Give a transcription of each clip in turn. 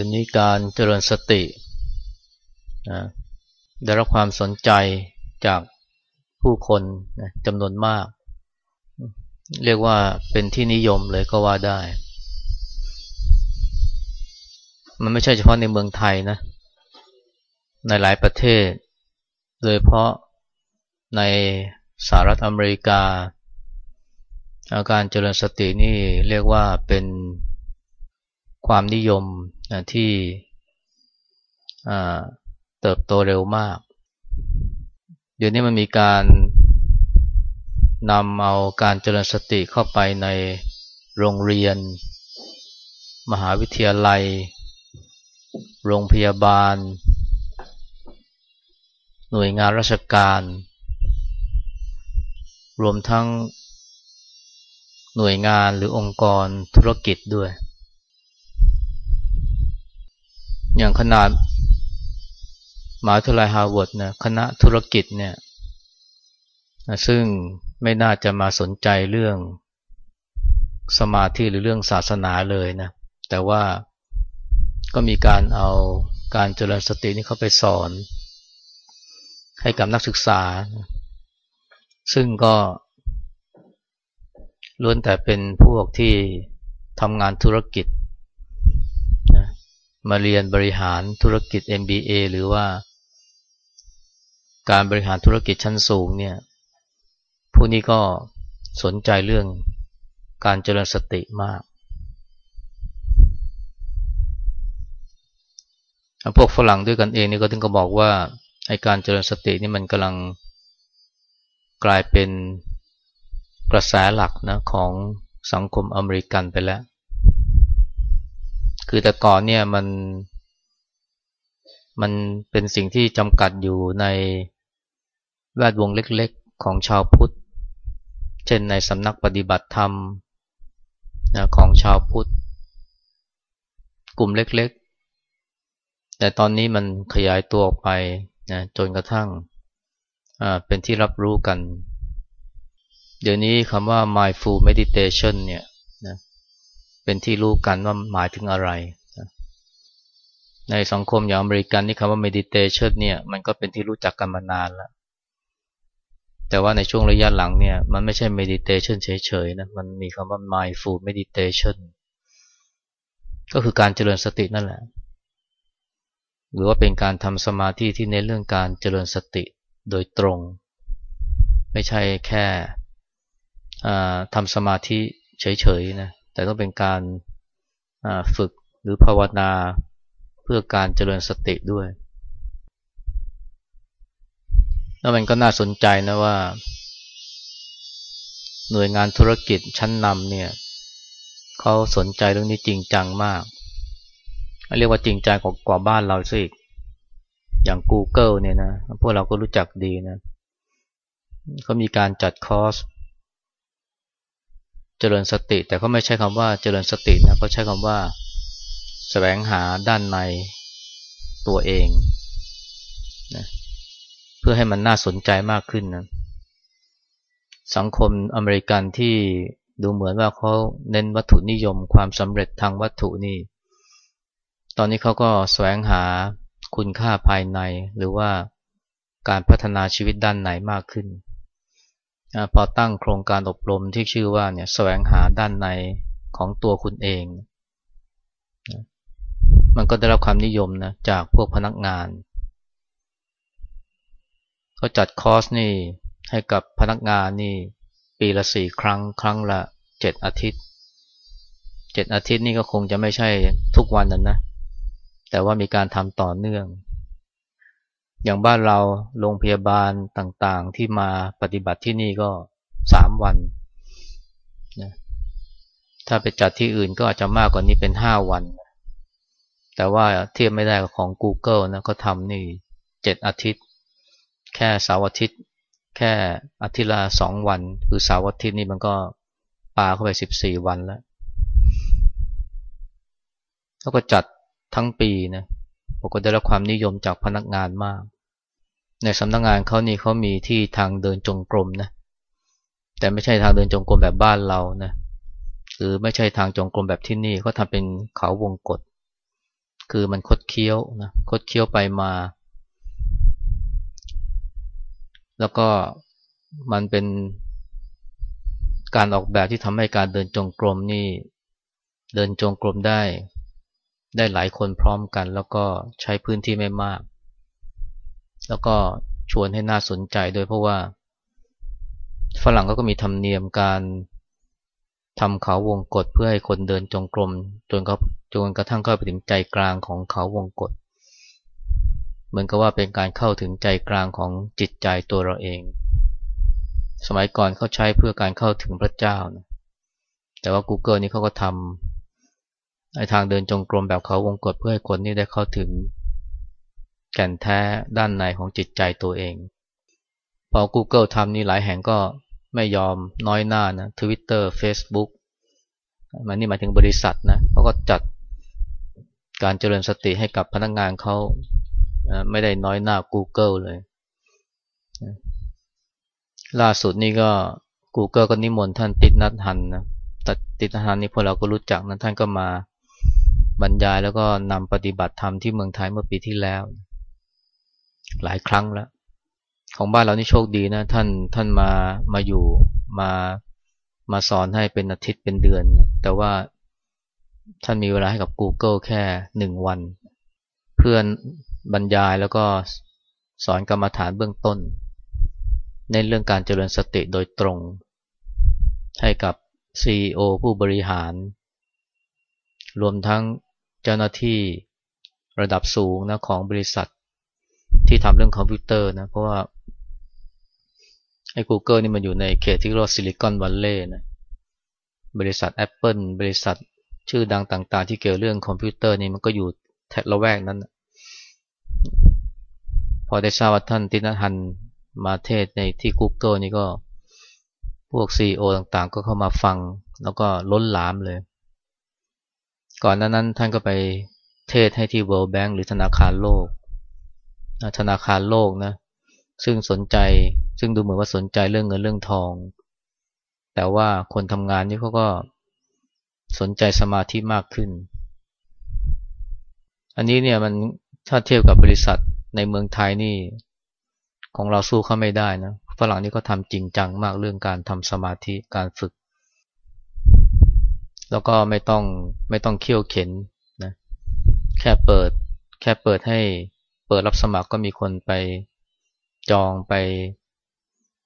ดี๋ยวนี้การเจริญสตินะได้รับความสนใจจากผู้คนนะจำนวนมาก เรียกว่าเป็นที่นิยมเลยก็ว่าได้ มันไม่ใช่เฉพาะในเมืองไทยนะ ในหลายประเทศ โดยเพราะในสหรัฐอเมริกา อาการเจริญสตินี่เรียกว่าเป็นความนิยม ที่เติบโตเร็วมาก เดี๋ยวนี้มันมีการนำเอาการเจริญสติเข้าไปในโรงเรียน มหาวิทยาลัย โรงพยาบาล หน่วยงานราชการ รวมทั้งหน่วยงานหรือองค์กรธุรกิจด้วย อย่างขนาดมหาวิทยาลัยฮาร์วาร์ดนะคณะธุรกิจเนี่ยซึ่งไม่น่าจะมาสนใจเรื่องสมาธิหรือเรื่องศาสนาเลยนะ แต่ว่าก็มีการเอาการเจริญสตินี่เข้าไปสอน ให้กับนักศึกษา ซึ่งก็ล้วนแต่เป็นพวกที่ทำงานธุรกิจ มาเรียนบริหารธุรกิจ MBA หรือว่า การบริหารธุรกิจชั้นสูงเนี่ยผู้นี้ก็สนใจเรื่องการเจริญสติมาก พวกฝรั่งด้วยกันเองนี่ก็ถึงก็บอกว่าไอการเจริญสตินี่มันกำลังกลายเป็นกระแสหลักนะของสังคมอเมริกันไปแล้ว คือแต่ก่อนเนี่ยมัน มันเป็นสิ่งที่จำกัดอยู่ในแวดวงเล็กๆ ของชาวพุทธ เช่นในสำนักปฏิบัติธรรมนะของชาวพุทธ กลุ่มเล็กๆ แต่ตอนนี้มันขยายตัวออกไปนะจนกระทั่งเป็นที่รับรู้กัน เดี๋ยวนี้คำว่า mindful meditation เนี่ย เป็นที่รู้กันว่าหมายถึงอะไรในสังคมอย่างอเมริกันนี่คำว่า meditation เนี่ยมันก็เป็นที่รู้จักกันมานานแล้ว แต่ว่าในช่วงระยะหลังเนี่ยมันไม่ใช่ meditation เฉยๆนะมันมีคำว่า mindful meditation ก็คือการเจริญสตินั่นแหละ หรือว่าเป็นการทำสมาธิที่ในเรื่องการเจริญสติโดยตรง ไม่ใช่แค่ทำสมาธิเฉยๆนะ แต่ต้องเป็นการฝึกหรือภาวนาเพื่อการเจริญสติด้วย แล้วมันก็น่าสนใจนะว่า หน่วยงานธุรกิจชั้นนำเนี่ยเขาสนใจเรื่องนี้จริงจังมาก เรียกว่าจริงใจกว่าบ้านเราสิอย่าง Google เนี่ยนะ พวกเราก็รู้จักดีนะเขามีการจัดคอร์ส เจริญสติ แต่เขาไม่ใช้คำว่าเจริญสตินะเขาใช้คำว่าสแสวงหาด้านในตัวเองนะเพื่อให้มันน่าสนใจมากขึ้นนะสังคมอเมริกันที่ดูเหมือนว่าเขาเน้นวัตถุนิยมความสำเร็จทางวัตถุนี่ ตอนนี้เขาก็แสวงหาคุณค่าภายในหรือว่าการพัฒนาชีวิตด้านในมากขึ้น พอตั้งโครงการอบรมที่ชื่อว่าเนี่ยแสวงหาด้านในของตัวคุณเอง มันก็ได้รับความนิยมนะจากพวกพนักงานเขาจัดคอร์สนี่ให้กับพนักงานนี่ปีละสี่ครั้ง ครั้งละเจ็ดอาทิตย์เจ็ดอาทิตย์นี่ก็คงจะไม่ใช่ทุกวันนั้นนะ แต่ว่ามีการทำต่อเนื่อง อย่างบ้านเราโรงพยาบาลต่างๆ ที่มาปฏิบัติที่นี่ก็สามวันนะถ้าไปจัดที่อื่นก็อาจจะมากกว่านี้เป็นห้าวัน แต่ว่าเทียบไม่ได้กับของ Google นะเขาทำนี่เจ็ดอาทิตย์ แค่เสาร์อาทิตย์ แค่อาทิตย์ละสองวัน คือเสาร์อาทิตย์นี่มันก็ปาเข้าไปสิบสี่วันแล้วแล้วก็จัดทั้งปีนะ ปกติได้รับความนิยมจากพนักงานมาก ในสำนักงงานเขานี่เขามีที่ทางเดินจงกรมนะแต่ไม่ใช่ทางเดินจงกรมแบบบ้านเรานะหรือไม่ใช่ทางจงกรมแบบที่นี่เขาทาเป็นเขาวงกฏคือมันคดเคี้ยวนะคดเคี้ยวไปมา แล้วก็มันเป็นการออกแบบที่ทำให้การเดินจงกรมนี่ เดินจงกรมได้ ได้หลายคนพร้อมกัน แล้วก็ใช้พื้นที่ไม่มาก แล้วก็ชวนให้น่าสนใจโดยเพราะว่า ฝรั่งก็มีธรรมเนียมการทำเขาวงกฏเพื่อให้คนเดินจงกรมจนเขาจนกระทั่งเข้าไปถึงใจกลางของเขาวงกฏเหมือนกับว่าเป็นการเข้าถึงใจกลางของจิตใจตัวเราเอง สมัยก่อนเขาใช้เพื่อการเข้าถึงพระเจ้านะแต่ว่า Google นี่เขาก็ทำ ทางเดินจงกรมแบบเขาวงกฏเพื่อให้คนนี่ได้เข้าถึง แก่นแท้ด้านในของจิตใจตัวเอง พอ Google ทำนี่หลายแห่งก็ไม่ยอมน้อยหน้านะ Twitter Facebook มันนี่หมายถึงบริษัทนะเขาก็จัดการเจริญสติให้กับพนักงงานเขาไม่ได้น้อยหน้า Google เลย ล่าสุดนี่ก็ Google ก็นิมนต์ท่านติดนัดหันนะติดนัดหันนี่พวกเราก็รู้จักนะท่านก็มา บรรยายแล้วก็นำปฏิบัติธรรมที่เมืองไทยเมื่อปีที่แล้ว หลายครั้งแล้ว ของบ้านเรานี่โชคดีนะ ท่านท่านมามาอยู่มามาสอนให้เป็นอาทิตย์เป็นเดือน แต่ว่าท่านมีเวลาให้กับ Google แค่หนึ่งวัน เพื่อนบรรยายแล้วก็สอนกรรมฐานเบื้องต้น ในเรื่องการเจริญสติโดยตรง ให้กับ CEO ผู้บริหาร รวมทั้ง เจ้าหน้าที่ระดับสูงนะของบริษัทที่ทำเรื่องคอมพิวเตอร์นะ เพราะว่าไอ้ Google นี่มันอยู่ในเขตที่เรียกว่าซิลิคอนวัลเลย์นะบริษัท Apple บริษัทชื่อดังต่าง ๆ ที่เกี่ยวเรื่องคอมพิวเตอร์นี่มันก็อยู่แถบละแวกนั้นพอได้ทราบว่าท่านตินทันมาเทศในที่ Google นี่ก็พวก CEO ต่างๆ ก็เข้ามาฟังแล้วก็ล้นหลามเลย ก่อนนั้นนั้นท่านก็ไปเทศให้ที่ World Bank หรือธนาคารโลก ธนาคารโลกนะ ซึ่งสนใจ ซึ่งดูเหมือนว่าสนใจเรื่องเงินเรื่องทอง แต่ว่าคนทำงานนี่เขาก็สนใจสมาธิมากขึ้น อันนี้เนี่ยมันถ้าเทียบกับบริษัทในเมืองไทยนี่ ของเราสู้เขาไม่ได้นะ ฝรั่งนี่ก็ทำจริงจังมากเรื่องการทำสมาธิ การฝึก แล้วก็ไม่ต้องไม่ต้องเคี่ยวเข็นนะแค่เปิด แค่เปิดให้เปิดรับสมัครก็มีคนไปจองไป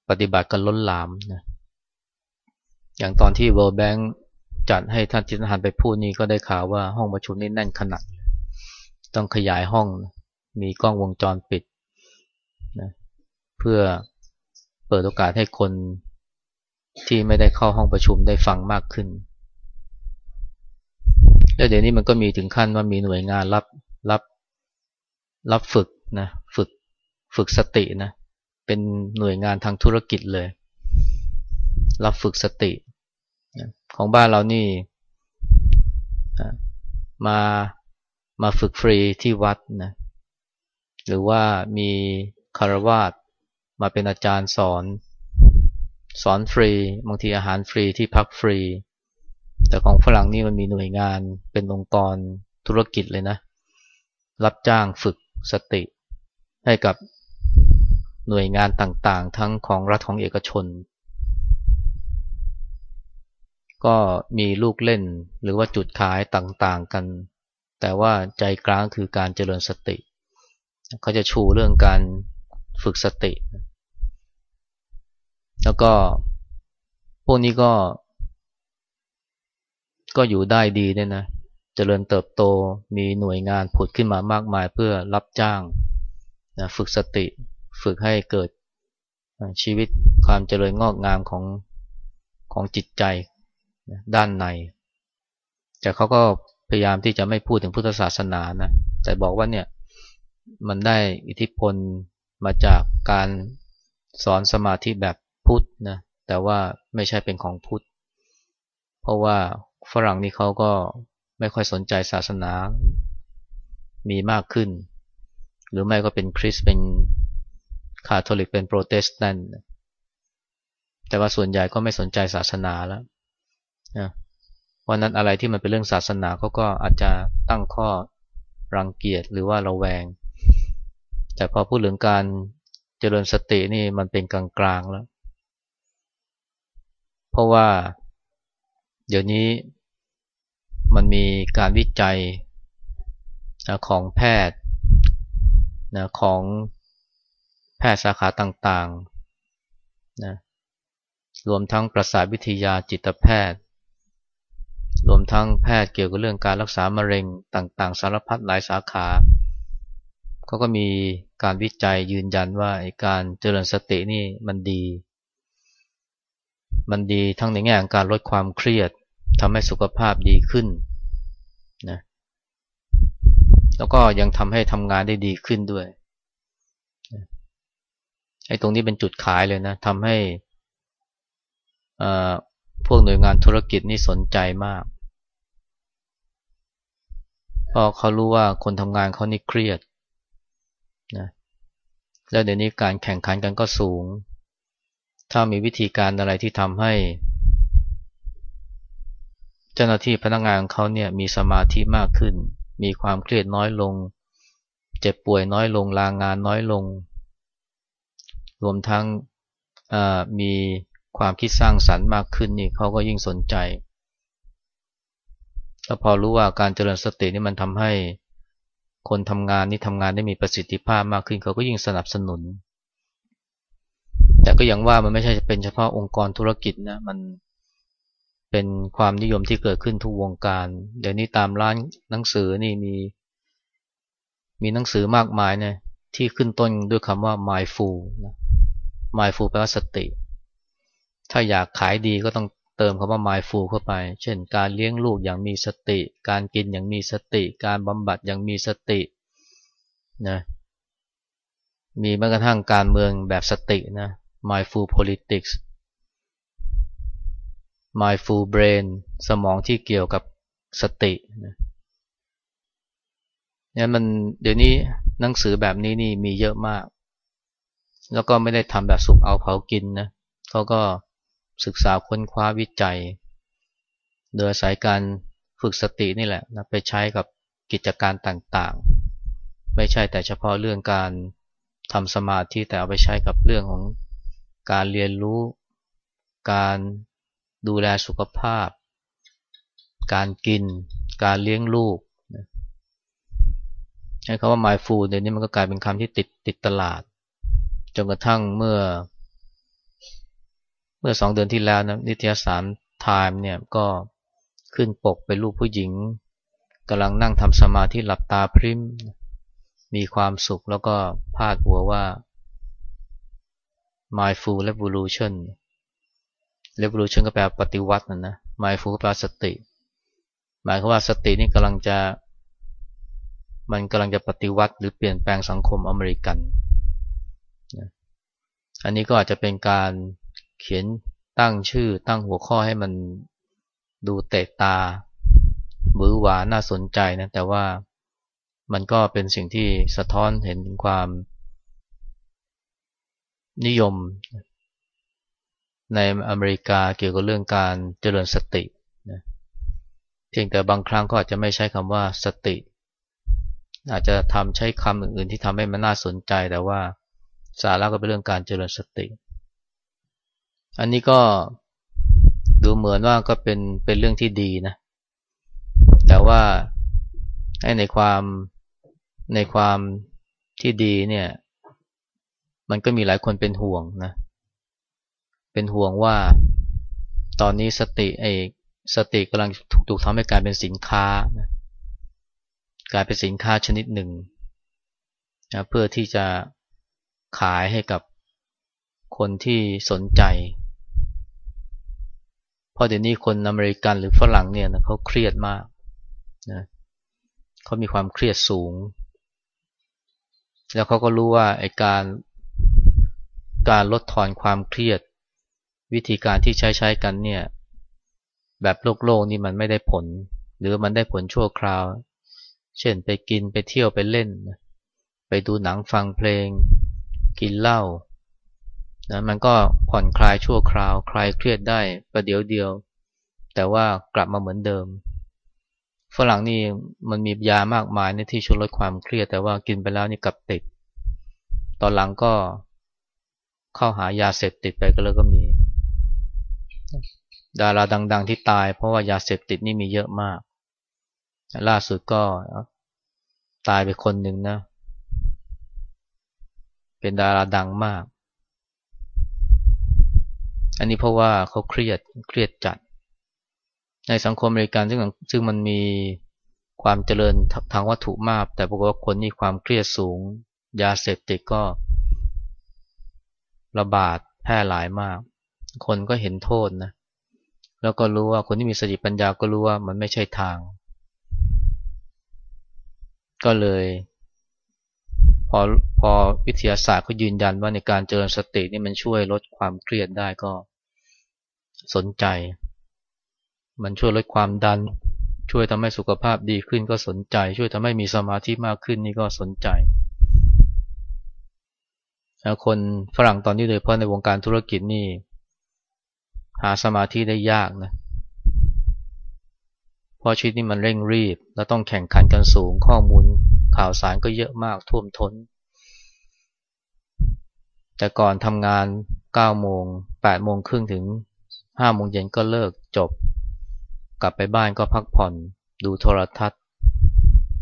ปฏิบัติกันล้นหลามนะอย่างตอนที่ World Bank จัดให้ท่านจิตหันไปพูดนี่ก็ได้ข่าวว่าห้องประชุมนี่แน่นขนาด ต้องขยายห้องมีกล้องวงจรปิดนะเพื่อเปิดโอกาสให้คนที่ไม่ได้เข้าห้องประชุมได้ฟังมากขึ้น แล้วเดี๋ยวนี้มันก็มีถึงขั้นว่ามีหน่วยงานรับรับรับฝึกนะฝึกฝึกสตินะเป็นหน่วยงานทางธุรกิจเลย รับฝึกสติของบ้านเรานี่มามาฝึกฟรีที่วัดนะหรือว่ามีคารวาสมาเป็นอาจารย์สอน สอนฟรี บางทีอาหารฟรีที่พักฟรี แต่ของฝรั่งนี่มันมีหน่วยงานเป็นองค์กรธุรกิจเลยนะ รับจ้างฝึกสติให้กับหน่วยงานต่างๆ ทั้งของรัฐของเอกชน ก็มีลูกเล่นหรือว่าจุดขายต่างๆกัน แต่ว่าใจกลางคือการเจริญสติ เขาจะชูเรื่องการฝึกสติ แล้วก็พวกนี้ก็ ก็อยู่ได้ดีเนี่ยนะเจริญเติบโตมีหน่วยงานผุดขึ้นมามากมายเพื่อรับจ้างนะฝึกสติฝึกให้เกิดชีวิตความเจริญงอกงามของของจิตใจด้านใน แต่เขาก็พยายามที่จะไม่พูดถึงพุทธศาสนานะแต่บอกว่าเนี่ยมันได้อิทธิพลมาจากการสอนสมาธิแบบพุทธนะแต่ว่าไม่ใช่เป็นของพุทธ เพราะว่า ฝรั่งนี่เขาก็ไม่ค่อยสนใจศาสนา มีมากขึ้น หรือไม่ก็เป็นคริสเป็นคาทอลิกเป็นโปรเตสแตนต์แต่ว่าส่วนใหญ่ก็ไม่สนใจศาสนาแล้วนะวันนั้นอะไรที่มันเป็นเรื่องศาสนาเขาก็อาจจะตั้งข้อรังเกียจหรือว่าระแวง แต่พอพูดถึงการเจริญสตินี่มันเป็นกลางๆแล้ว เพราะว่า เดี๋ยวนี้มันมีการวิจัยนะของแพทย์นะของแพทย์สาขาต่างๆนะรวมทั้งประสาทวิทยาจิตแพทย์ รวมทั้งแพทย์เกี่ยวกับเรื่องการรักษามะเร็งต่างๆ สารพัดหลายสาขาเขาก็มีการวิจัยยืนยันว่าการเจริญสตินี่มันดี มันดีทั้งในแง่ของการลดความเครียด ทำให้สุขภาพดีขึ้นนะแล้วก็ยังทำให้ทำงานได้ดีขึ้นด้วยไอ้ตรงนี้เป็นจุดขายเลยนะทำให้พวกหน่วยงานธุรกิจนี่สนใจมากเพราะเขารู้ว่าคนทำงานเขานี่เครียดนะแล้วเดี๋ยวนี้การแข่งขันกันก็สูง ถ้ามีวิธีการอะไรที่ทำให้ เจ้าหน้าที่พนักงานของเขาเนี่ยมีสมาธิมากขึ้น มีความเครียดน้อยลง เจ็บป่วยน้อยลงลางงานน้อยลง รวมทั้งมีความคิดสร้างสรรค์มากขึ้นนี่เขาก็ยิ่งสนใจแล้วพอรู้ว่าการเจริญสตินี่มันทำให้คนทำงานนี่ทำงานได้มีประสิทธิภาพมากขึ้นเขาก็ยิ่งสนับสนุน แต่ก็ยังว่ามันไม่ใช่เป็นเฉพาะองค์กรธุรกิจนะมัน เป็นความนิยมที่เกิดขึ้นทุกวงการ เดี๋ยวนี้ตามร้านหนังสือนี่มี มีหนังสือมากมายเนี่ยที่ขึ้นต้นด้วยคำว่า mindful นะ mindful แปลว่าสติ ถ้าอยากขายดีก็ต้องเติมคำว่า mindful เข้าไป เช่น การเลี้ยงลูกอย่างมีสติ การกินอย่างมีสติ การบำบัดอย่างมีสตินะมีแม้กระทั่งการเมืองแบบสตินะ mindful politics mindful brain สมองที่เกี่ยวกับสติเนี่ยมันเดี๋ยวนี้หนังสือแบบนี้นี่มีเยอะมาก แล้วก็ไม่ได้ทำแบบสุกเอาเผากินนะเขาก็ศึกษาค้นคว้าวิจัย โดยอายการฝึกสตินี่แหละนะไปใช้กับกิจการต่างๆ ไม่ใช่แต่เฉพาะเรื่องการทำสมาธิแต่เอาไปใช้กับเรื่องของการเรียนรู้ การ ดูแลสุขภาพ การกิน การเลี้ยงลูกใช้คำว่า mindful เดี๋ยวนี้มันก็กลายเป็นคำที่ติดติดตลาด จนกระทั่งเมื่อ เมื่อสองเดือนที่แล้วนะนิตยสารไทม์เนี่ยก็ขึ้นปกเป็นรูปผู้หญิงกำลังนั่งทำสมาธิหลับตาพริม มีความสุขแล้วก็พาดหัวว่า mindful revolution revolution ก็แปลปฏิวัตินะนะ mindful ก็แปลสติ หมายความว่าสตินี่กำลังจะ มันกำลังจะปฏิวัติ หรือเปลี่ยนแปลงสังคมอเมริกันอันนี้ก็อาจจะเป็นการเขียนตั้งชื่อตั้งหัวข้อให้มันดูเตะตามือหวาน่าสนใจนะ แต่ว่ามันก็เป็นสิ่งที่สะท้อนเห็นถึงความนิยม ในอเมริกาเกี่ยวกับเรื่องการเจริญสตินะเพียงแต่บางครั้งก็อาจจะไม่ใช้คำว่าสติ อาจจะทำใช้คำอื่นๆที่ทำให้มันน่าสนใจแต่ว่าสาระก็เป็นเรื่องการเจริญสติ อันนี้ก็ดูเหมือนว่าก็เป็นเป็นเรื่องที่ดีนะ แต่ว่าในความในความที่ดีเนี่ย มันก็มีหลายคนเป็นห่วงนะ เป็นห่วงว่าตอนนี้สติไอ้สติกำลังถูกถูกทำให้กลายเป็นสินค้านะกลายเป็นสินค้าชนิดหนึ่งนะเพื่อที่จะขายให้กับคนที่สนใจเพราะเดี๋ยวนี้คนอเมริกันหรือฝรั่งเนี่ยนะเขาเครียดมากนะเขามีความเครียดสูง แล้วเขาก็รู้ว่าไอ้การการลดทอนความเครียด วิธีการที่ใช้ใช้กันเนี่ยแบบโลกโลกนี่มันไม่ได้ผล หรือมันได้ผลชั่วคราว เช่นไปกินไปเที่ยวไปเล่น ไปดูหนังฟังเพลง กินเหล้านะมันก็ผ่อนคลายชั่วคราว คลายเครียดได้ประเดี๋ยวเดียว แต่ว่ากลับมาเหมือนเดิม ฝรั่งนี่มันมียามากมายในที่ช่วยลดความเครียด แต่ว่ากินไปแล้วนี่กลับติด ตอนหลังก็เข้าหายาเสพติดไปก็เลยก็มี ดาราดัง ๆ ที่ตาย เพราะว่ายาเสพติดนี่มีเยอะมาก ล่าสุดก็ตายไปคนหนึ่งนะ เป็นดาราดังมาก อันนี้เพราะว่าเขาเครียดเครียดจัด ในสังคมอเมริกันซึ่งซึ่งมันมีความเจริญทางวัตถุมาก แต่ปรากฏว่าคนนี่ความเครียดสูง ยาเสพติดก็ ระบาดแพร่หลายมาก คนก็เห็นโทษนะ แล้วก็รู้ว่าคนที่มีสติปัญญาก็รู้ว่ามันไม่ใช่ทาง ก็เลย พอพอวิทยาศาสตร์เขายืนยันว่าในการเจริญสตินี่มันช่วยลดความเครียดได้ก็สนใจ มันช่วยลดความดัน ช่วยทำให้สุขภาพดีขึ้นก็สนใจ ช่วยทำให้มีสมาธิมากขึ้นนี่ก็สนใจคนฝรั่งตอนนี้โดยเฉพาะในวงการธุรกิจนี่ หาสมาธิได้ยากนะ เพราะชีวิตนี่มันเร่งรีบ แล้วต้องแข่งขันกันสูง ข้อมูลข่าวสารก็เยอะมากท่วมทน้น แต่ก่อนทำงาน9โมง8โมงครึ่งถึง5โมงเย็นก็เลิกจบ กลับไปบ้านก็พักผ่อนดูโทรทัศน์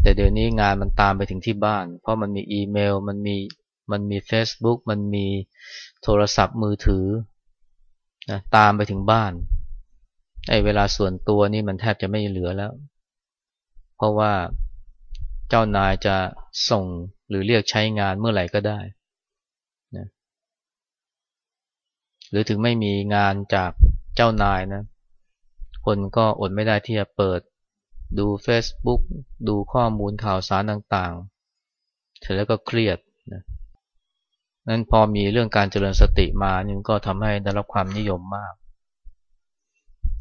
แต่เดี๋ยวนี้งานมันตามไปถึงที่บ้าน เพราะมันมีอีเมล มันมี มันมี Facebook มันมีโทรศัพท์มือถือ นะตามไปถึงบ้านไอ้เวลาส่วนตัวนี่มันแทบจะไม่เหลือแล้ว เพราะว่าเจ้านายจะส่งหรือเรียกใช้งานเมื่อไหร่ก็ได้นะหรือถึงไม่มีงานจากเจ้านายนะ คนก็อดไม่ได้ที่จะเปิดดู Facebook ดูข้อมูลข่าวสารต่างๆ เสร็จแล้วก็เครียด นั้นพอมีเรื่องการเจริญสติมานี่ก็ทำให้ได้รับความนิยมมาก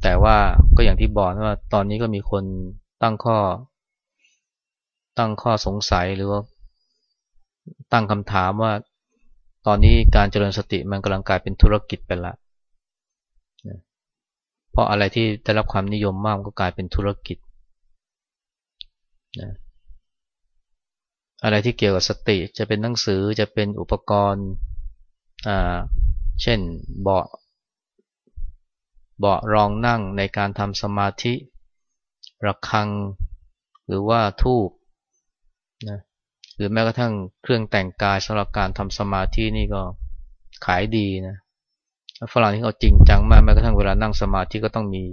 แต่ว่าก็อย่างที่บอกว่าตอนนี้ก็มีคนตั้งข้อ ตั้งข้อสงสัยหรือว่าตั้งคำถามว่า ตอนนี้การเจริญสติมันกำลังกลายเป็นธุรกิจไปละเพราะอะไรที่ได้รับความนิยมมากก็กลายเป็นธุรกิจนะ อะไรที่เกี่ยวกับสติ จะเป็นหนังสือจะเป็นอุปกรณ์เช่นเบาะเบาะรองนั่งในการทำสมาธิ ระฆัง หรือว่าทูบนะหรือแม้กระทั่งเครื่องแต่งกายสำหรับการทำสมาธินี่ก็ขายดีนะฝรั่งที่เขาจริงจังมากแม้กระทั่งเวลานั่งสมาธิก็ต้องมี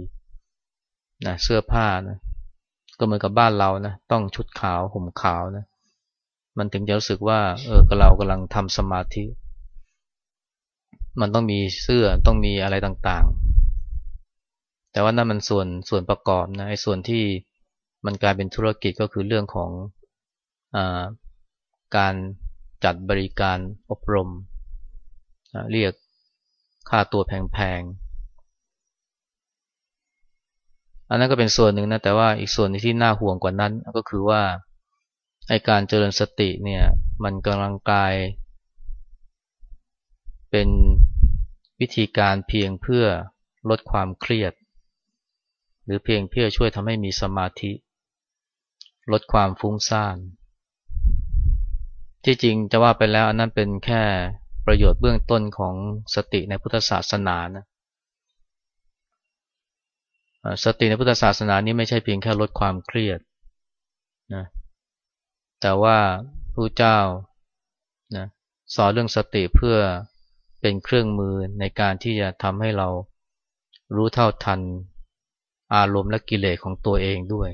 นะเสื้อผ้านะก็เหมือนกับบ้านเรานะต้องชุดขาวห่มขาวนะ มันถึงจะรู้สึกว่าเออเรากำลังทำสมาธิ มันต้องมีเสื้อต้องมีอะไรต่างๆ แต่ว่านั่นมันส่วนส่วนประกอบนะไอ้ส่วนที่มันกลายเป็นธุรกิจก็คือเรื่องของอการจัดบริการอบรม เรียกค่าตัวแพงๆ อันนั้นก็เป็นส่วนหนึ่งนะ แต่ว่าอีกส่วนที่น่าห่วงกว่านั้นก็คือว่า ไอการเจริญสติเนี่ย มันกำลังกลาย เป็นวิธีการเพียงเพื่อลดความเครียด หรือเพียงเพื่อช่วยทำให้มีสมาธิ ลดความฟุ้งซ่าน ที่จริงจะว่าไปแล้วอันนั้นเป็นแค่ประโยชน์เบื้องต้นของสติในพุทธศาสนานะสติในพุทธศาสนานี้ไม่ใช่เพียงแค่ลดความเครียดนะ แต่ว่าพระเจ้านะสอนเรื่องสติเพื่อเป็นเครื่องมือในการที่จะทำให้เรารู้เท่าทันอารมณ์และกิเลสของตัวเองด้วย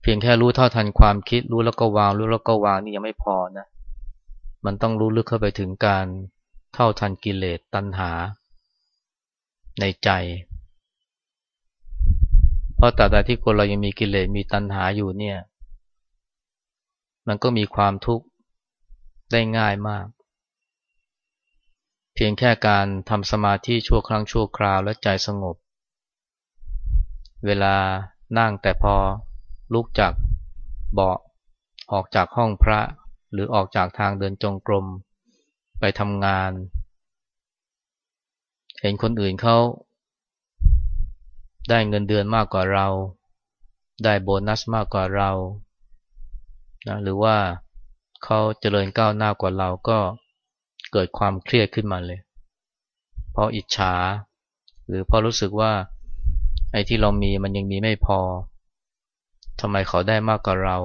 เพียงแค่รู้เท่าทันความคิดรู้แล้วก็วางรู้แล้วก็วางนี่ยังไม่พอนะมันต้องรู้ลึกเข้าไปถึงการเท่าทันกิเลสตัณหา ในใจ เพราะแต่ใดที่คนเรายังมีกิเลสมีตัณหาอยู่เนี่ย มันก็มีความทุกข์ได้ง่ายมาก เพียงแค่การทำสมาธิชั่วครั้งชั่วคราวและใจสงบ เวลานั่งแต่พอลุกจากเบาะออกจากห้องพระหรือออกจากทางเดินจงกรม ไปทำงาน เห็นคนอื่นเขา ได้เงินเดือนมากกว่าเรา ได้โบนัสมากกว่าเรานะหรือว่าเขาเจริญก้าวหน้ากว่าเราก็เกิดความเครียดขึ้นมาเลย เพราะอิจฉา หรือเพราะรู้สึกว่าไอ้ที่เรามีมันยังมีไม่พอทำไมเขาได้มากกว่าเรา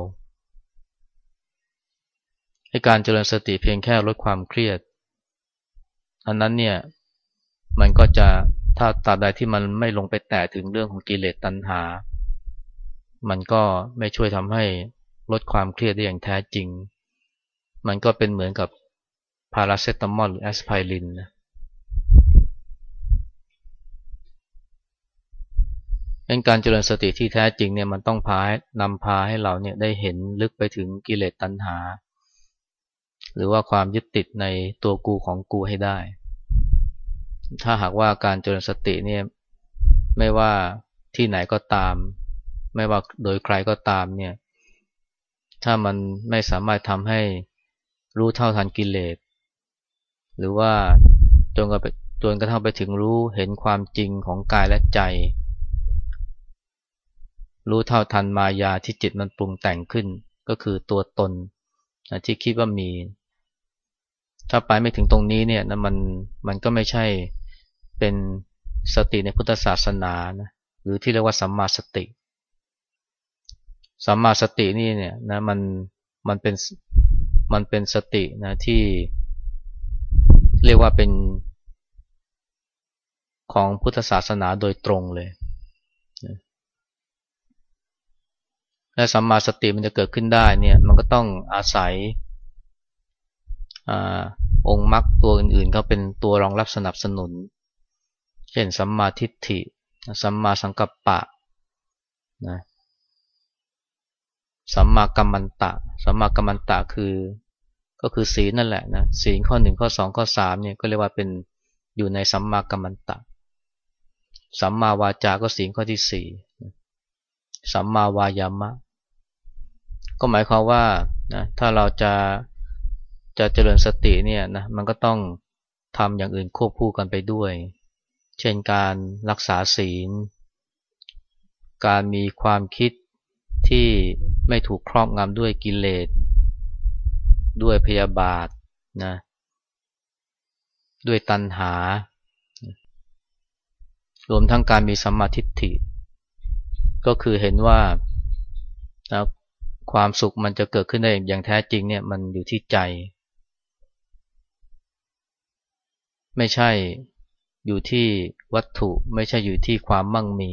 ให้การเจริญสติเพียงแค่ลดความเครียด อันนั้นเนี่ยมันก็จะ ถ้าตราบใดที่มันไม่ลงไปแตะถึงเรื่องของกิเลสตัณหา มันก็ไม่ช่วยทำให้ลดความเครียดได้อย่างแท้จริง มันก็เป็นเหมือนกับพาราเซตามอลหรือแอสไพรินนะเป็นการเจริญสติที่แท้จริงเนี่ยมันต้องพานำพาให้เราเนี่ยได้เห็นลึกไปถึงกิเลสตัณหา หรือว่าความยึดติดในตัวกูของกูให้ได้ ถ้าหากว่าการเจริญสติเนี่ยไม่ว่าที่ไหนก็ตาม ไม่ว่าโดยใครก็ตามเนี่ยถ้ามันไม่สามารถทำให้รู้เท่าทันกิเลสหรือว่าจนกระจนกระทั่งไปถึงรู้เห็นความจริงของกายและใจ รู้เท่าทันมายาที่จิตมันปรุงแต่งขึ้น ก็คือตัวตนที่คิดว่ามี ถ้าไปไม่ถึงตรงนี้เนี่ยนะมันมันก็ไม่ใช่ เป็นสติในพุทธศาสนานะหรือที่เรียกว่าสัมมาสติ สัมมาสตินี่เนี่ยนะมันมันเป็นมันเป็นสตินะที่เรียกว่าเป็นของพุทธศาสนาโดยตรงเลย และสัมมาสติมันจะเกิดขึ้นได้เนี่ยมันก็ต้องอาศัยอองค์มรรคตัวอื่นๆเขาเป็นตัวรองรับสนับสนุน เช่นสัมมาทิฏฐิ สัมมาสังกัปปะนะสัมมากัมมันตะ สัมมากัมมันตะคือก็คือศีลนั่นแหละนะศีลข้อหนึ่งข้อสองข้อสามเนี่ยก็เรียกว่าเป็นอยู่ในสัมมากัมมันตะ สัมมาวาจาก็ศีลข้อที่สี่สัมมาวายามะ ก็หมายความว่านะถ้าเราจะจะเจริญสติเนี่ยนะมันก็ต้องทำอย่างอื่นควบคู่กันไปด้วย เช่นการรักษาศีล การมีความคิดที่ไม่ถูกครอบงำด้วยกิเลส ด้วยพยาบาทนะด้วยตัณหา รวมทั้งการมีสัมมาทิฏฐิ ก็คือเห็นว่าความสุขมันจะเกิดขึ้นได้อย่างแท้จริงเนี่ยมันอยู่ที่ใจ ไม่ใช่ อยู่ที่วัตถุไม่ใช่อยู่ที่ความมั่งมี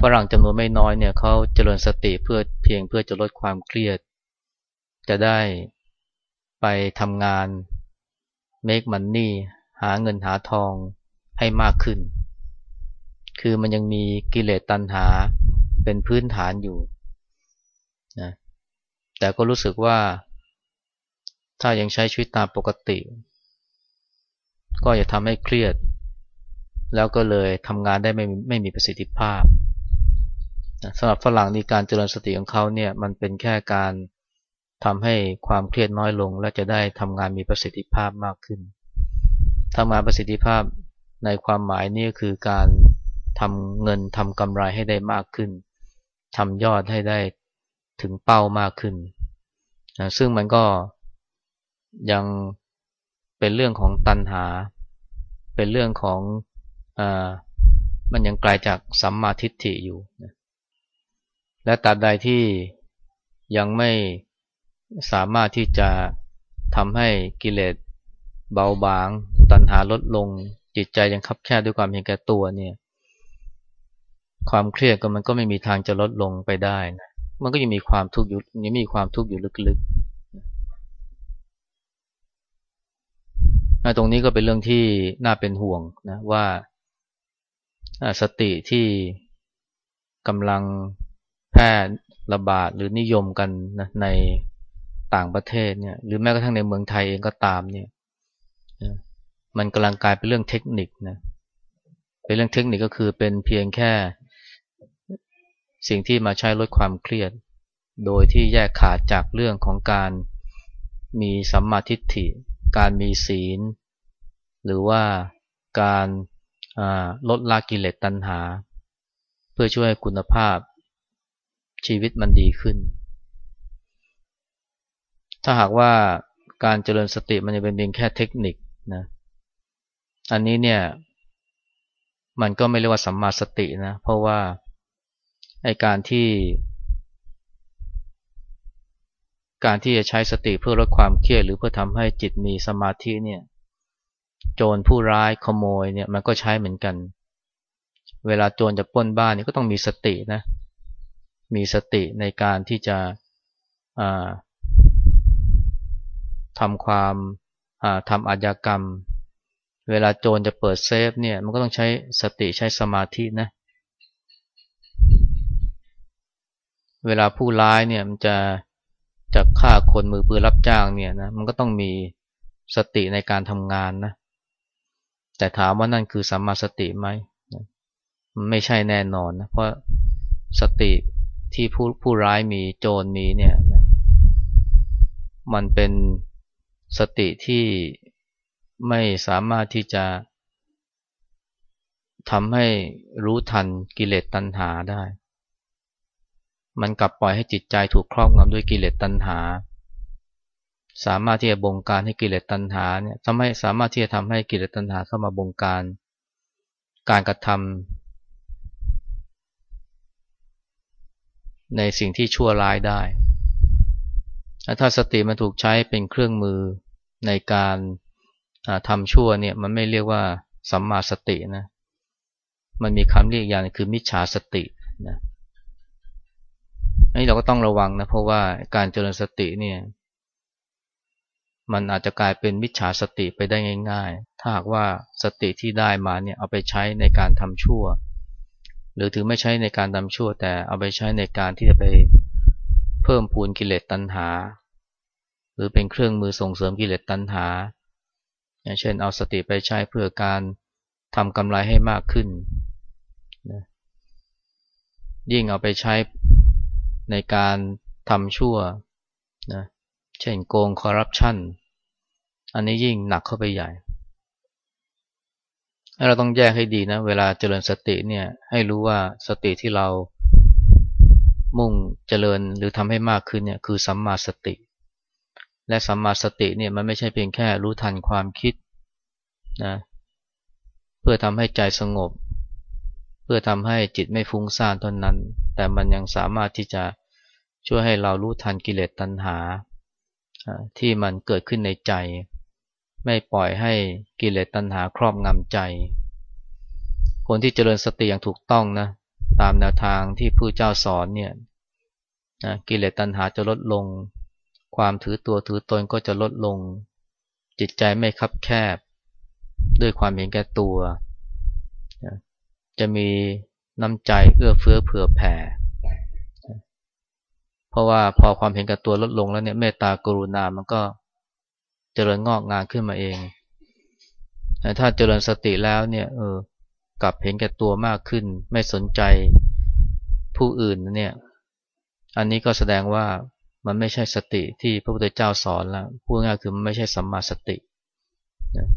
ฝรั่งจำนวนไม่น้อยเนี่ยเขาเจริญสติเพื่อเพียงเพื่อจะลดความเครียด จะได้ไปทำงาน make money หาเงินหาทองให้มากขึ้น คือมันยังมีกิเลสตัณหาเป็นพื้นฐานอยู่นะแต่ก็รู้สึกว่า ถ้ายังใช้ชีวิตตามปกติ ก็จะทำให้เครียด แล้วก็เลยทำงานได้ไม่ไม่มีประสิทธิภาพสำหรับฝรั่งนี่การเจริญสติของเขาเนี่ยมันเป็นแค่การทำให้ความเครียดน้อยลง และจะได้ทำงานมีประสิทธิภาพมากขึ้นทำงานประสิทธิภาพในความหมายนี่คือการทำเงินทำกำไรให้ได้มากขึ้นทำยอดให้ได้ถึงเป้ามากขึ้นนะซึ่งมันก็ยัง เป็นเรื่องของตัณหา เป็นเรื่องของอมันยังไกลาจากสัมมาทิฏฐิอยู่ และตราบใดที่ยังไม่สามารถที่จะทำให้กิเลสเบาบาง ตัณหาลดลง จิตใจยังคับแคบด้วยความเห็นแก่ตัวเนี่ย ความเครียดก็มันก็ไม่มีทางจะลดลงไปได้นะมันก็ยังมีความทุกข์อยู่ยังมีความทุกข์อยู่ลึก ตรงนี้ก็เป็นเรื่องที่น่าเป็นห่วงนะว่าสติที่กำลังแพร่ระบาดหรือนิยมกันนะในต่างประเทศเนี่ยหรือแม้กระทั่งในเมืองไทยเองก็ตามเนี่ยมันกำลังกลายเป็นเรื่องเทคนิคนะเป็นเรื่องเทคนิคก็คือเป็นเพียงแค่สิ่งที่มาใช้ลดความเครียด โดยที่แยกขาดจากเรื่องของการมีสัมมาทิฏฐิ การมีศีล หรือว่าการลดละกิเลสตัณหา เพื่อช่วยให้คุณภาพชีวิตมันดีขึ้น ถ้าหากว่าการเจริญสติมันจะเป็นเพียงแค่เทคนิคนะอันนี้เนี่ยมันก็ไม่เรียกว่าสัมมาสตินะ เพราะว่าไอการที่ การที่จะใช้สติเพื่อลดความเครียดหรือเพื่อทำให้จิตมีสมาธิเนี่ยโจรผู้ร้ายขโมยเนี่ยมันก็ใช้เหมือนกัน เวลาโจรจะปล้นบ้านนี่ก็ต้องมีสตินะมีสติในการที่จะทำความทำอาญากรรม เวลาโจรจะเปิดเซฟเนี่ยมันก็ต้องใช้สติใช้สมาธินะเวลาผู้ร้ายเนี่ยมันจะ จะฆ่าคนมือปืนรับจ้างเนี่ยนะมันก็ต้องมีสติในการทำงานนะแต่ถามว่านั่นคือสัมมาสติไหมไม่ใช่แน่นอนนะเพราะสติที่ผู้ผู้ร้ายมีโจรมีเนี่ยมันเป็นสติที่ไม่สามารถที่จะทำให้รู้ทันกิเลสตัณหาได้ มันกลับปล่อยให้จิตใจถูกครอบงำด้วยกิเลสตัณหา สามารถที่จะบงการให้กิเลสตัณหาเนี่ยทำให้สามารถที่จะทำให้กิเลสตัณหาเข้ามาบงการ การกระทำในสิ่งที่ชั่วร้ายได้ ถ้าสติมันถูกใช้เป็นเครื่องมือในการทำชั่วเนี่ยมันไม่เรียกว่าสัมมาสตินะ มันมีคำเรียกอย่างคือมิจฉาสตินะ อันนี้เราก็ต้องระวังนะ เพราะว่าการเจริญสติเนี่ย มันอาจจะกลายเป็นมิจฉาสติไปได้ง่าย ๆ ถ้าหากว่าสติที่ได้มาเนี่ยเอาไปใช้ในการทำชั่ว หรือถือไม่ใช้ในการทำชั่ว แต่เอาไปใช้ในการที่จะไปเพิ่มพูนกิเลสตัณหา หรือเป็นเครื่องมือส่งเสริมกิเลสตัณหา อย่างเช่นเอาสติไปใช้เพื่อการทำกำไรให้มากขึ้นนะยิ่งเอาไปใช้ ในการทำชั่วนะเช่นโกงคอร์รัปชันอันนี้ยิ่งหนักเข้าไปใหญ่ เราต้องแยกให้ดีนะ เวลาเจริญสติเนี่ยให้รู้ว่าสติที่เรามุ่งเจริญหรือทำให้มากขึ้นเนี่ยคือสัมมาสติ และสัมมาสติเนี่ยมันไม่ใช่เพียงแค่รู้ทันความคิดนะเพื่อทำให้ใจสงบ เพื่อทำให้จิตไม่ฟุ้งซ่านเท่านั้น แต่มันยังสามารถที่จะ ช่วยให้เรารู้ทันกิเลสตัณหา ที่มันเกิดขึ้นในใจ ไม่ปล่อยให้กิเลสตัณหาครอบงำใจ คนที่เจริญสติอย่างถูกต้องนะตามแนวทางที่ผู้เจ้าสอนเนี่ยนะกิเลสตัณหาจะลดลง ความถือตัวถือตนก็จะลดลง จิตใจไม่คับแคบ ด้วยความเห็นแก่ตัว จะมีน้ำใจเอื้อเฟื้อเผื่อแผ่ เพราะว่าพอความเห็นแก่ตัวลดลงแล้วเนี่ยเมตตากรุณา มันก็เจริญงอกงานขึ้นมาเองแต่ถ้าเจริญสติแล้วเนี่ยเออกลับเห็นแก่ตัวมากขึ้น ไม่สนใจผู้อื่นเนี่ยอันนี้ก็แสดงว่ามันไม่ใช่สติที่พระพุทธเจ้าสอนแล้วพูดง่ายคือมันไม่ใช่สัมมาสตินะ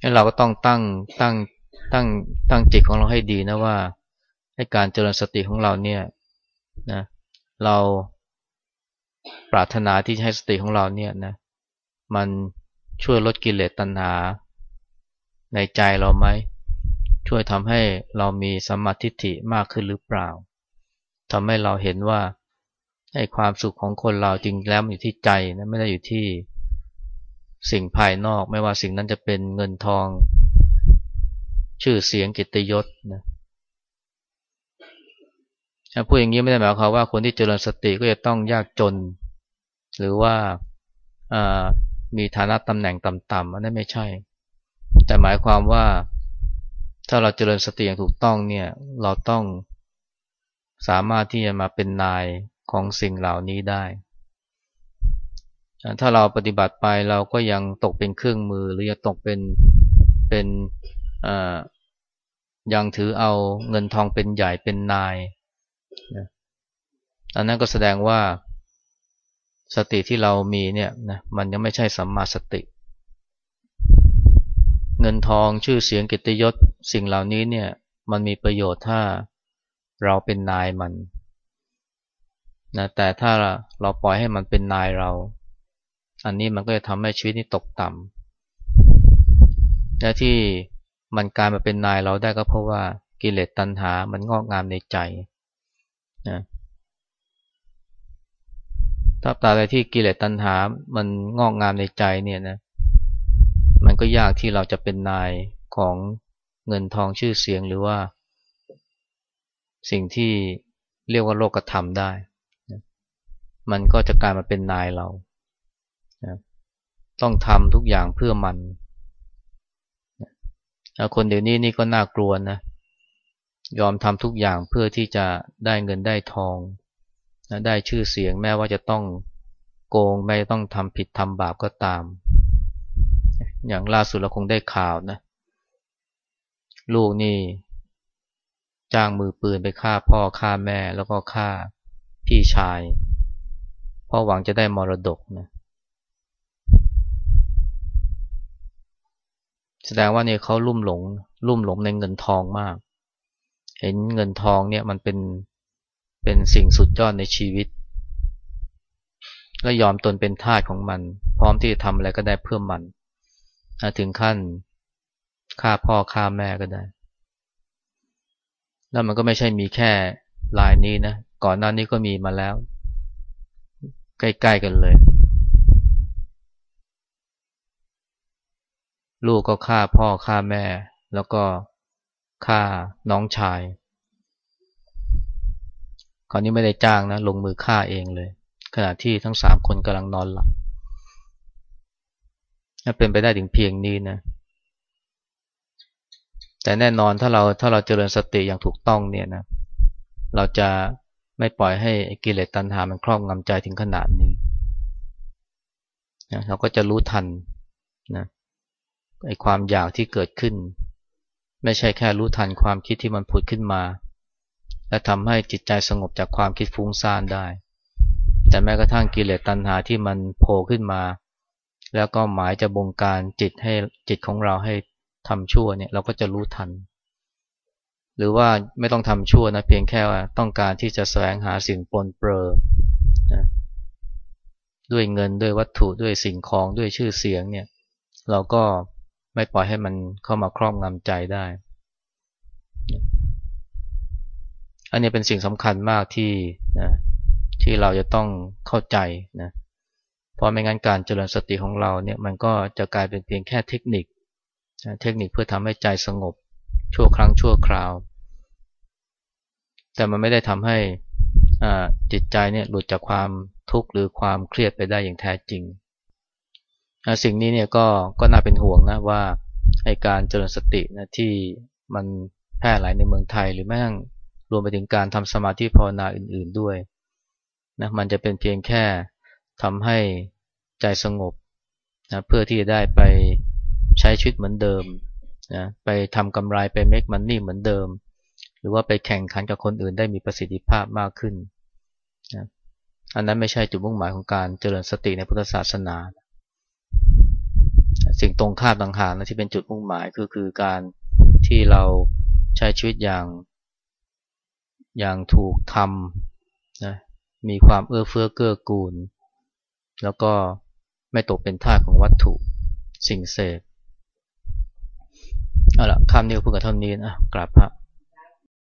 ให้เราก็ต้องตั้งตั้งตั้งตั้งจิตของเราให้ดีนะว่าให้การเจริญสติของเราเนี่ย นะเราปรารถนาที่จะให้สติของเราเนี่ยนะมันช่วยลดกิเลสตัณหา ในใจเราไหมช่วยทำให้เรามีสมาธิฐิมากขึ้นหรือเปล่าทำให้เราเห็นว่าไอ้ความสุขของคนเราจริงแล้วอยู่ที่ใจนะไม่ได้อยู่ที่สิ่งภายนอก ไม่ว่าสิ่งนั้นจะเป็นเงินทอง ชื่อเสียงกิตยศนะ พูดอย่างนี้ไม่ได้หมายความว่าคนที่เจริญสติก็จะต้องยากจน หรือว่ามีฐานะตำแหน่งต่ำๆอันนั้นไม่ใช่ แต่หมายความว่าถ้าเราเจริญสติอย่างถูกต้องเนี่ยเราต้องสามารถที่จะมาเป็นนายของสิ่งเหล่านี้ได้ ถ้าเราปฏิบัติไปเราก็ยังตกเป็นเครื่องมือ หรือยังตกเป็นเป็นยังถือเอาเงินทองเป็นใหญ่เป็นนาย อันนั้นก็แสดงว่าสติที่เรามีเนี่ยนะมันยังไม่ใช่สัมมาสติ เงินทองชื่อเสียงกิตยศสิ่งเหล่านี้เนี่ยมันมีประโยชน์ถ้าเราเป็นนายมันนะแต่ถ้าเราปล่อยให้มันเป็นนายเรา อันนี้มันก็จะทำให้ชีวิตนี้ตกต่ำและที่มันกลายมาเป็นนายเราได้ก็เพราะว่ากิเลสตัณหามันงอกงามในใจนะ ถ้าตาอะไรที่กิเลสตัณหา มันงอกงามในใจเนี่ยนะ มันก็ยากที่เราจะเป็นนายของเงินทองชื่อเสียงหรือว่า สิ่งที่เรียกว่าโลกธรรมได้ มันก็จะกลายมาเป็นนายเรา ต้องทำทุกอย่างเพื่อมัน คนเดี๋ยวนี้นี่ก็น่ากลัวนะ ยอมทำทุกอย่างเพื่อที่จะได้เงินได้ทอง ได้ชื่อเสียงแม้ว่าจะต้องโกงแม้ต้องทำผิดทำบาปก็ตาม อย่างล่าสุดเราคงได้ข่าวนะ ลูกนี่ จ้างมือปืนไปฆ่าพ่อฆ่าแม่แล้วก็ฆ่าพี่ชายเพราะหวังจะได้มรดกนะแสดงว่าเนี่ยเขาลุ่มหลง ลุ่มหลงในเงินทองมาก เห็นเงินทองเนี่ยมันเป็น เป็นสิ่งสุดยอดในชีวิต และยอมตนเป็นทาสของมัน พร้อมที่จะทำอะไรก็ได้เพื่อมันถึงขั้นฆ่าพ่อฆ่าแม่ก็ได้ แล้วมันก็ไม่ใช่มีแค่ลายนี้นะก่อนหน้านี้ก็มีมาแล้ว ใกล้ๆกันเลย ลูกก็ฆ่าพ่อฆ่าแม่ แล้วก็ฆ่าน้องชาย คราวนี้ไม่ได้จ้างนะ ลงมือฆ่าเองเลย ขณะที่ทั้งสามคนกำลังนอนหลับเป็นไปได้ถึงเพียงนี้นะ แต่แน่นอนถ้าเราถ้าเราเจริญสติอย่างถูกต้องเนี่ยนะ เราจะไม่ปล่อยให้กิเลสตัณหามันครอบงำใจถึงขนาดนี้นะเราก็จะรู้ทันนะไอ้ความอยากที่เกิดขึ้น ไม่ใช่แค่รู้ทันความคิดที่มันผุดขึ้นมา และทำให้จิตใจสงบจากความคิดฟุ้งซ่านได้ แต่แม้กระทั่งกิเลสตัณหาที่มันโผล่ขึ้นมา แล้วก็หมายจะบงการจิตให้จิตของเราให้ทำชั่วเนี่ยเราก็จะรู้ทัน หรือว่าไม่ต้องทำชั่วนะเพียงแค่ว่าต้องการที่จะแสวงหาสิ่งปนเปื้อนะด้วยเงินด้วยวัตถุด้วยสิ่งของด้วยชื่อเสียงเนี่ย เราก็ไม่ปล่อยให้มันเข้ามาครอบงำใจได้ อันนี้เป็นสิ่งสำคัญมากที่นะที่เราจะต้องเข้าใจนะเพราะไม่งั้นการเจริญสติของเราเนี่ยมันก็จะกลายเป็นเพียงแค่เทคนิคนะเทคนิคเพื่อทำให้ใจสงบชั่วครั้งชั่วคราว แต่มันไม่ได้ทำให้จิตใจเนี่ยหลุดจากความทุกข์หรือความเครียดไปได้อย่างแท้จริง สิ่งนี้เนี่ยก็ก็น่าเป็นห่วงนะว่าไอการเจริญสตินะที่มันแพร่หลายในเมืองไทยหรือแม้ง รวมไปถึงการทำสมาธิภาวนาอื่น ๆด้วยนะมันจะเป็นเพียงแค่ทำให้ใจสงบนะเพื่อที่จะได้ไปใช้ชีวิตเหมือนเดิมนะไปทำกำไรไปเมกมันนี่เหมือนเดิม หรือว่าไปแข่งขันกับคนอื่นได้มีประสิทธิภาพมากขึ้นนะอันนั้นไม่ใช่จุดมุ่งหมายของการเจริญสติในพุทธศาสนา สิ่งตรงข้ามต่างหากนะที่เป็นจุดมุ่งหมายคือคือการที่เราใช้ชีวิตอย่าง อย่างถูกทำนะมีความเอื้อเฟื้อเกื้อกูล แล้วก็ไม่ตกเป็นท่าของวัตถุสิ่งเสพเอาละคำนี้ก็พูดกับเท่านี้นะกราบพระ